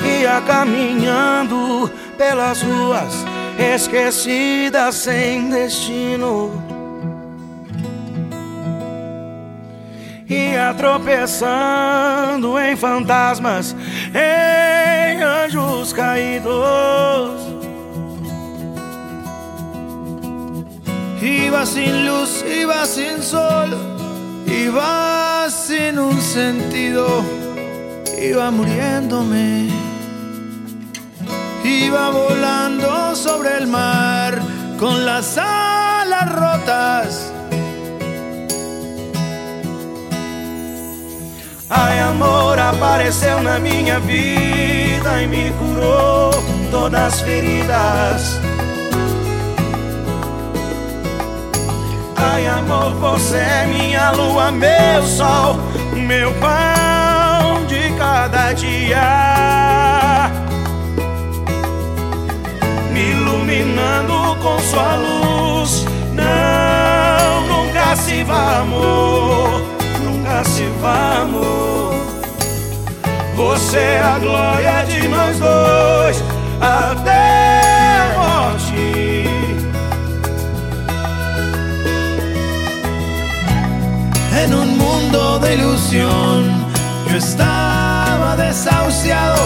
dia caminhando pelas ruas esquecidas sem destino. Ia tropeçando em fantasmas, em anjos caídos. Iba sin luz, iba sin sol, iba sin un sentido, iba muriéndome. Iba volando sobre el mar con las alas rotas. Ai, amor apareceu na minha vida e me curou todas as feridas. Ai, amor, você é minha lua, meu sol, meu pão sua luz. Não, nunca se vá, amor, nunca se vá, amor. Você é a glória de nós dois até a morte. En un mundo de ilusión, yo estaba desahuciado,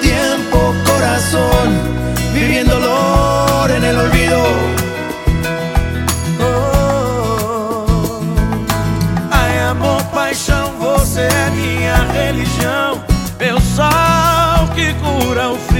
tiempo, corazón, viviendo dolor en el olvido. Oh, ai, amor, paixão, você é minha religião, meu sol que cura o frio.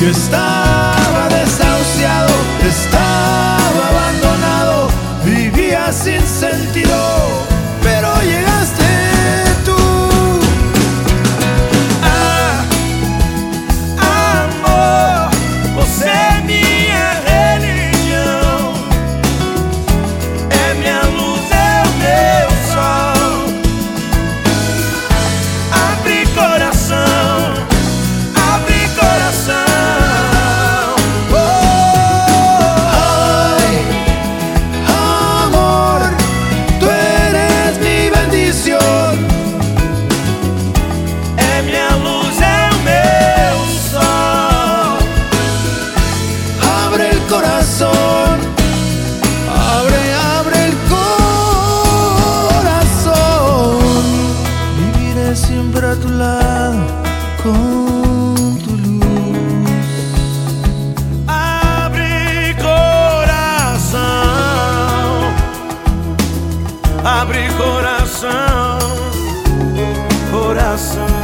Ilusión, yo abre coração, coração.